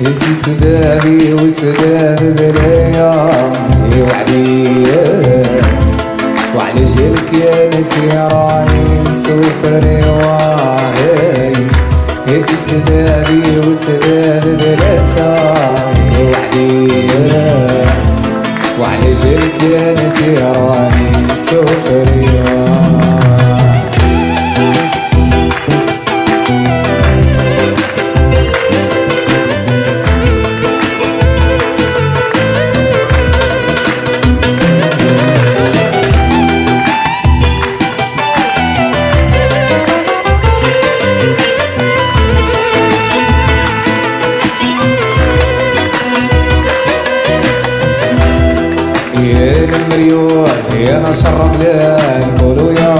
يسي سدادي وسداد بلايا وعليا وعلى جلك يا نتي راني نسوفني واهي يتي سدادي وسداد بلايا وعليا وعلى جلك يا نتي راني sofrería. العيون يا نصر رملان قولوا يا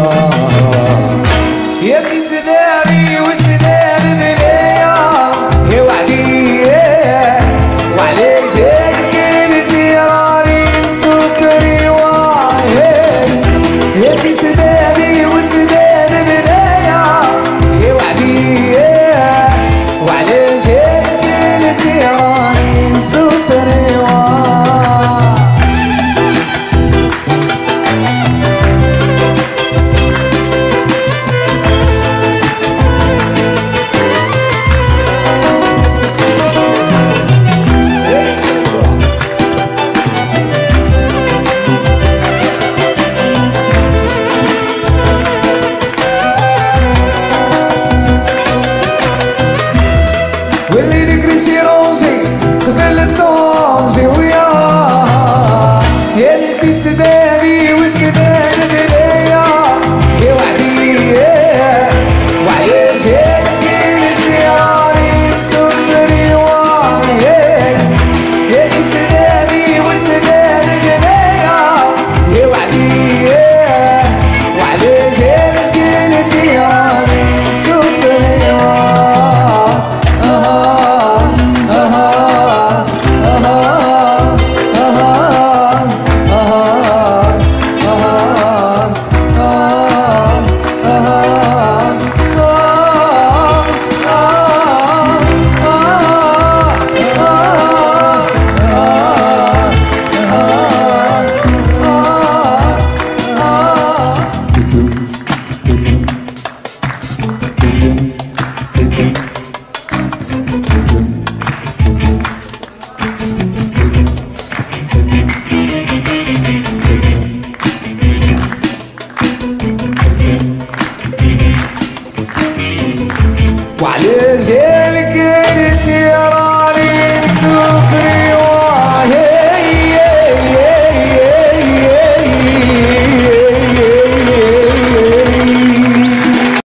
ليل قريت يا